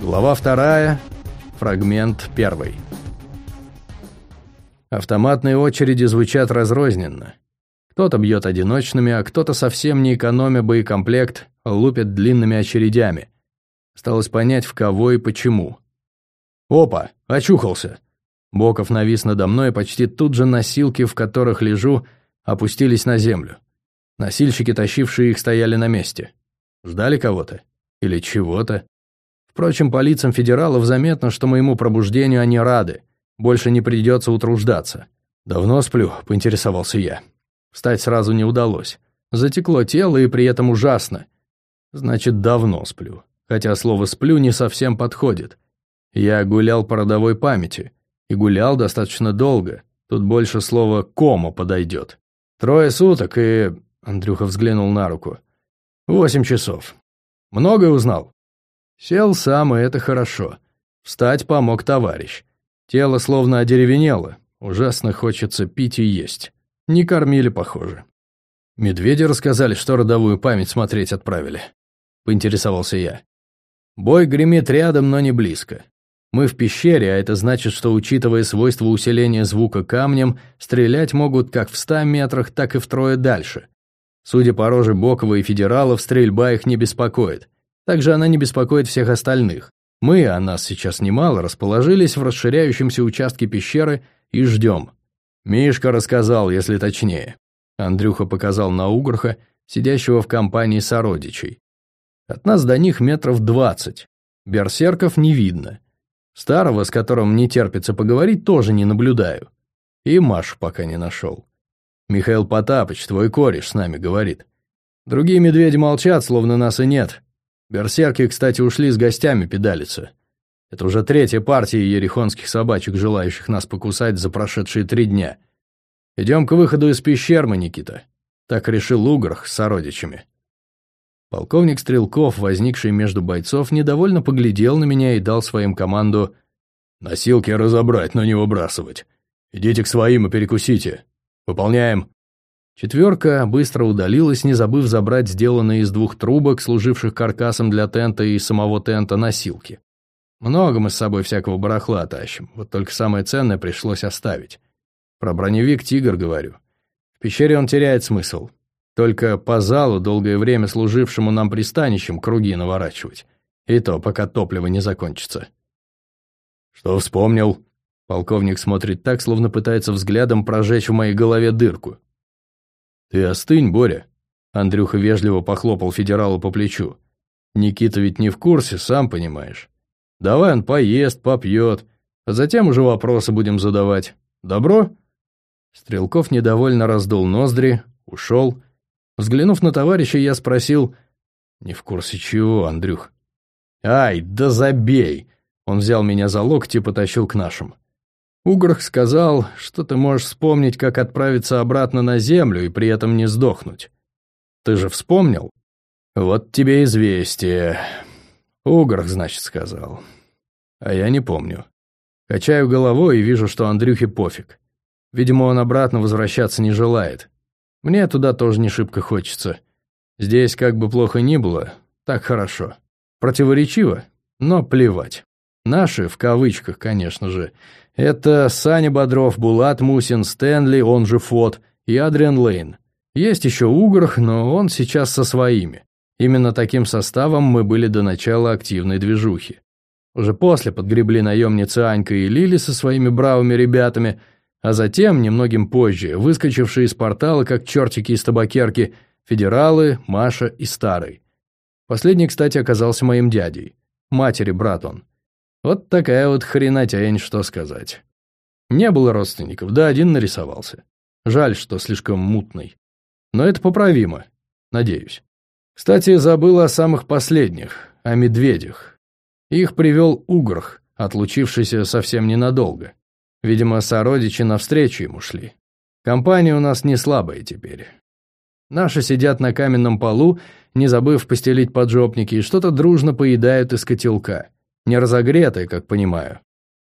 Глава вторая, фрагмент первый. Автоматные очереди звучат разрозненно. Кто-то бьет одиночными, а кто-то совсем не экономя боекомплект, лупит длинными очередями. Осталось понять, в кого и почему. «Опа! Очухался!» Боков навис надо мной, и почти тут же носилки, в которых лежу, опустились на землю. Носильщики, тащившие их, стояли на месте. Ждали кого-то? Или чего-то? Впрочем, по лицам федералов заметно, что моему пробуждению они рады. Больше не придется утруждаться. «Давно сплю», — поинтересовался я. Встать сразу не удалось. Затекло тело и при этом ужасно. Значит, давно сплю. Хотя слово «сплю» не совсем подходит. Я гулял по родовой памяти. И гулял достаточно долго. Тут больше слова «кома» подойдет. Трое суток и... Андрюха взглянул на руку. Восемь часов. Многое узнал? Сел сам, и это хорошо. Встать помог товарищ. Тело словно одеревенело. Ужасно хочется пить и есть. Не кормили, похоже. Медведи рассказали, что родовую память смотреть отправили. Поинтересовался я. Бой гремит рядом, но не близко. Мы в пещере, а это значит, что, учитывая свойства усиления звука камнем, стрелять могут как в ста метрах, так и втрое дальше. Судя по роже Бокова и федералов, стрельба их не беспокоит. Также она не беспокоит всех остальных. Мы, а нас сейчас немало, расположились в расширяющемся участке пещеры и ждем. Мишка рассказал, если точнее. Андрюха показал на Угорха, сидящего в компании сородичей. От нас до них метров двадцать. Берсерков не видно. Старого, с которым не терпится поговорить, тоже не наблюдаю. И Машу пока не нашел. Михаил Потапыч, твой кореш, с нами говорит. Другие медведи молчат, словно нас и нет. Берсерки, кстати, ушли с гостями педалиться. Это уже третья партия ерехонских собачек, желающих нас покусать за прошедшие три дня. Идем к выходу из пещер мы, Никита. Так решил Уграх с сородичами. Полковник Стрелков, возникший между бойцов, недовольно поглядел на меня и дал своим команду «Носилки разобрать, но не выбрасывать. Идите к своим и перекусите. Выполняем». Четверка быстро удалилась, не забыв забрать сделанные из двух трубок, служивших каркасом для тента и самого тента, носилки. Много мы с собой всякого барахла тащим, вот только самое ценное пришлось оставить. Про броневик «Тигр» говорю. В пещере он теряет смысл. Только по залу, долгое время служившему нам пристанищем, круги наворачивать. И то, пока топливо не закончится. «Что вспомнил?» Полковник смотрит так, словно пытается взглядом прожечь в моей голове дырку. «Ты остынь, Боря!» Андрюха вежливо похлопал федералу по плечу. «Никита ведь не в курсе, сам понимаешь. Давай он поест, попьет, а затем уже вопросы будем задавать. Добро?» Стрелков недовольно раздул ноздри, ушел. Взглянув на товарища, я спросил, «Не в курсе чего, Андрюх?» «Ай, да забей!» Он взял меня за локти и потащил к нашим. Угрх сказал, что ты можешь вспомнить, как отправиться обратно на Землю и при этом не сдохнуть. Ты же вспомнил? Вот тебе известие. Угрх, значит, сказал. А я не помню. Качаю головой и вижу, что Андрюхе пофиг. Видимо, он обратно возвращаться не желает. Мне туда тоже не шибко хочется. Здесь, как бы плохо ни было, так хорошо. Противоречиво, но плевать. Наши, в кавычках, конечно же, это Саня Бодров, Булат Мусин, Стэнли, он же Фот, и Адриан Лейн. Есть еще Угрх, но он сейчас со своими. Именно таким составом мы были до начала активной движухи. Уже после подгребли наемницы Анька и Лили со своими бравыми ребятами, а затем, немногим позже, выскочившие из портала, как чертики из табакерки, федералы, Маша и Старый. Последний, кстати, оказался моим дядей. Матери брат он. Вот такая вот хренотень, что сказать. Не было родственников, да один нарисовался. Жаль, что слишком мутный. Но это поправимо, надеюсь. Кстати, забыл о самых последних, о медведях. Их привел Угрх, отлучившийся совсем ненадолго. Видимо, сородичи навстречу ему шли. Компания у нас не слабая теперь. Наши сидят на каменном полу, не забыв постелить поджопники, и что-то дружно поедают из котелка не разогретые, как понимаю.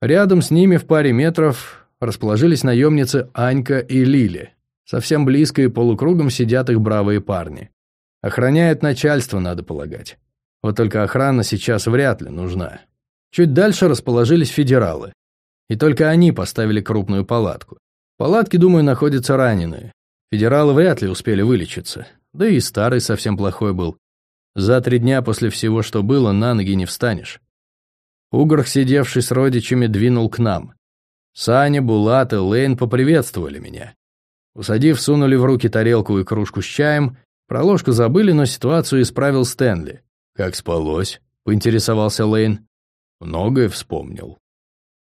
Рядом с ними в паре метров расположились наемницы Анька и Лили. Совсем близко и полукругом сидят их бравые парни. Охраняет начальство, надо полагать. Вот только охрана сейчас вряд ли нужна. Чуть дальше расположились федералы. И только они поставили крупную палатку. В палатке, думаю, находятся раненые. Федералы вряд ли успели вылечиться. Да и старый совсем плохой был. За три дня после всего, что было, на ноги не встанешь. Угрх, сидевший с родичами, двинул к нам. Саня, Булат и Лейн поприветствовали меня. Усадив, сунули в руки тарелку и кружку с чаем. Про ложку забыли, но ситуацию исправил Стэнли. «Как спалось?» — поинтересовался Лейн. «Многое вспомнил».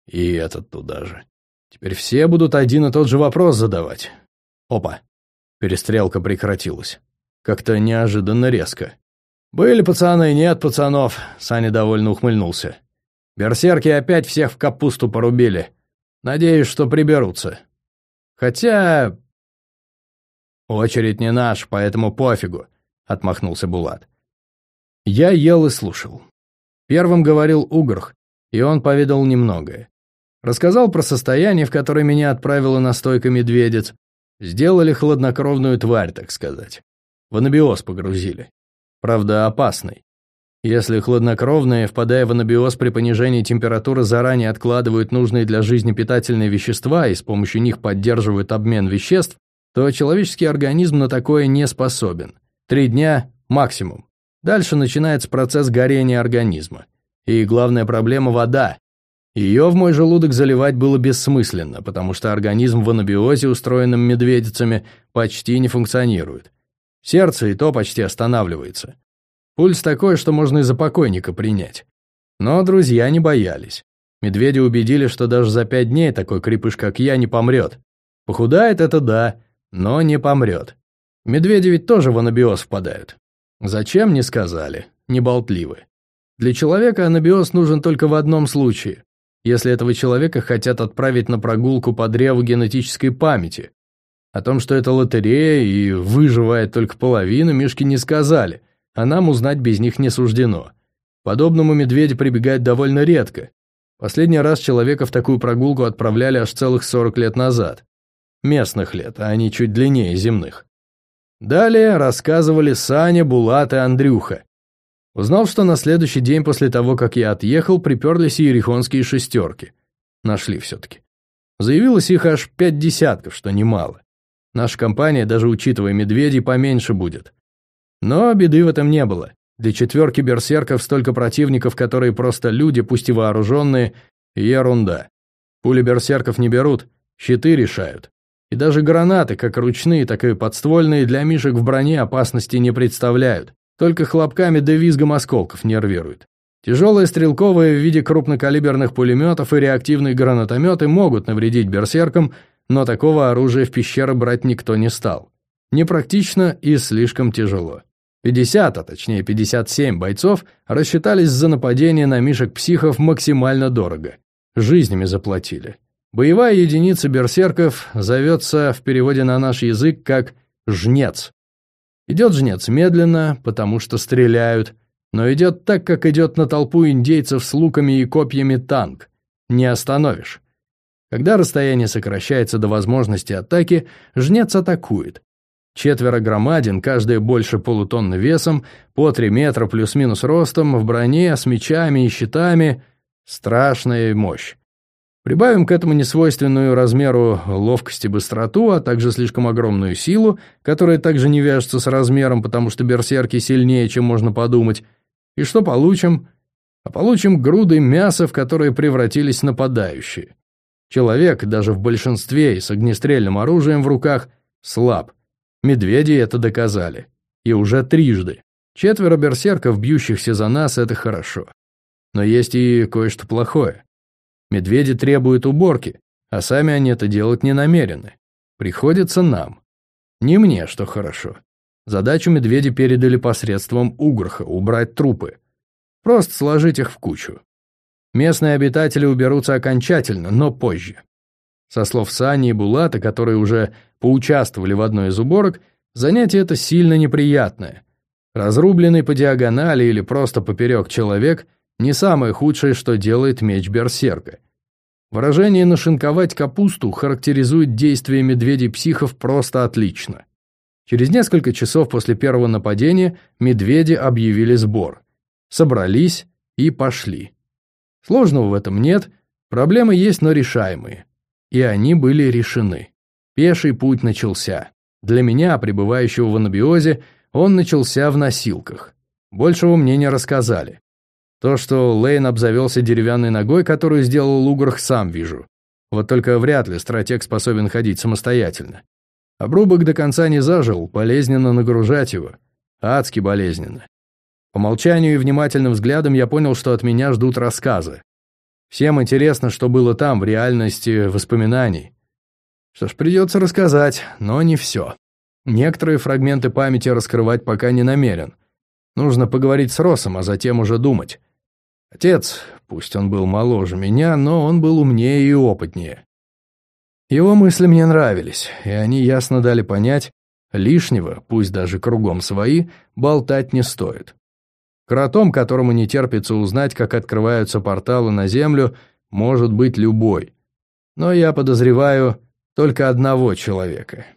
И этот туда же. Теперь все будут один и тот же вопрос задавать. Опа. Перестрелка прекратилась. Как-то неожиданно резко. «Были пацаны, нет пацанов», — Саня довольно ухмыльнулся. «Берсерки опять всех в капусту порубили. Надеюсь, что приберутся. Хотя «Очередь не наш, поэтому пофигу», — отмахнулся Булат. Я ел и слушал. Первым говорил Угрх, и он поведал немногое. Рассказал про состояние, в которое меня отправила настойка медведец. Сделали хладнокровную тварь, так сказать. В анабиоз погрузили. Правда, опасный. Если хладнокровные, впадая в анабиоз при понижении температуры, заранее откладывают нужные для жизни питательные вещества и с помощью них поддерживают обмен веществ, то человеческий организм на такое не способен. Три дня – максимум. Дальше начинается процесс горения организма. И главная проблема – вода. Ее в мой желудок заливать было бессмысленно, потому что организм в анабиозе, устроенном медведицами, почти не функционирует. Сердце и то почти останавливается. Пульс такой, что можно и за покойника принять. Но друзья не боялись. Медведи убедили, что даже за пять дней такой крепыш, как я, не помрет. Похудает – это да, но не помрет. Медведи ведь тоже в анабиоз впадают. Зачем, не сказали, не болтливы. Для человека анабиоз нужен только в одном случае, если этого человека хотят отправить на прогулку по древу генетической памяти. О том, что это лотерея и выживает только половина, Мишки не сказали, а нам узнать без них не суждено. Подобному медведи прибегают довольно редко. Последний раз человека в такую прогулку отправляли аж целых 40 лет назад. Местных лет, а они чуть длиннее земных. Далее рассказывали Саня, Булат и Андрюха. Узнал, что на следующий день после того, как я отъехал, приперлись иерихонские шестерки. Нашли все-таки. Заявилось их аж пять десятков, что немало. Наша компания, даже учитывая медведей, поменьше будет. Но беды в этом не было. Для четверки берсерков столько противников, которые просто люди, пусть и вооруженные, ерунда. Пули берсерков не берут, щиты решают. И даже гранаты, как ручные, так и подствольные, для мишек в броне опасности не представляют. Только хлопками да визгом осколков нервируют. Тяжелые стрелковые в виде крупнокалиберных пулеметов и реактивные гранатометы могут навредить берсеркам, но такого оружия в пещеры брать никто не стал. Непрактично и слишком тяжело. 50, а точнее 57 бойцов рассчитались за нападение на мишек-психов максимально дорого. Жизнями заплатили. Боевая единица берсерков зовется в переводе на наш язык как «жнец». Идет жнец медленно, потому что стреляют, но идет так, как идет на толпу индейцев с луками и копьями танк. Не остановишь. Когда расстояние сокращается до возможности атаки, жнец атакует. Четверо громадин, каждая больше полутонны весом, по три метра плюс-минус ростом, в броне, с мечами и щитами. Страшная мощь. Прибавим к этому несвойственную размеру ловкость и быстроту, а также слишком огромную силу, которая также не вяжется с размером, потому что берсерки сильнее, чем можно подумать. И что получим? А получим груды мяса, в которые превратились нападающие. Человек, даже в большинстве и с огнестрельным оружием в руках, слаб. Медведи это доказали. И уже трижды. Четверо берсерков, бьющихся за нас, это хорошо. Но есть и кое-что плохое. Медведи требуют уборки, а сами они это делать не намерены. Приходится нам. Не мне, что хорошо. Задачу медведи передали посредством угроха убрать трупы. Просто сложить их в кучу. Местные обитатели уберутся окончательно, но позже. Со слов Сани и Булата, которые уже поучаствовали в одной из уборок, занятие это сильно неприятное. Разрубленный по диагонали или просто поперек человек – не самое худшее, что делает меч берсерка. Выражение «нашинковать капусту» характеризует действия медведей-психов просто отлично. Через несколько часов после первого нападения медведи объявили сбор. Собрались и пошли. Сложного в этом нет, проблемы есть, но решаемые. И они были решены. Пеший путь начался. Для меня, пребывающего в анабиозе, он начался в носилках. Большего мне не рассказали. То, что Лейн обзавелся деревянной ногой, которую сделал Луграх, сам вижу. Вот только вряд ли стратег способен ходить самостоятельно. Обрубок до конца не зажил, болезненно нагружать его. Адски болезненно. По молчанию и внимательным взглядам я понял, что от меня ждут рассказы. Всем интересно, что было там, в реальности воспоминаний. Что ж, придется рассказать, но не все. Некоторые фрагменты памяти раскрывать пока не намерен. Нужно поговорить с Росом, а затем уже думать. Отец, пусть он был моложе меня, но он был умнее и опытнее. Его мысли мне нравились, и они ясно дали понять, лишнего, пусть даже кругом свои, болтать не стоит. Кротом, которому не терпится узнать, как открываются порталы на Землю, может быть любой. Но я подозреваю только одного человека —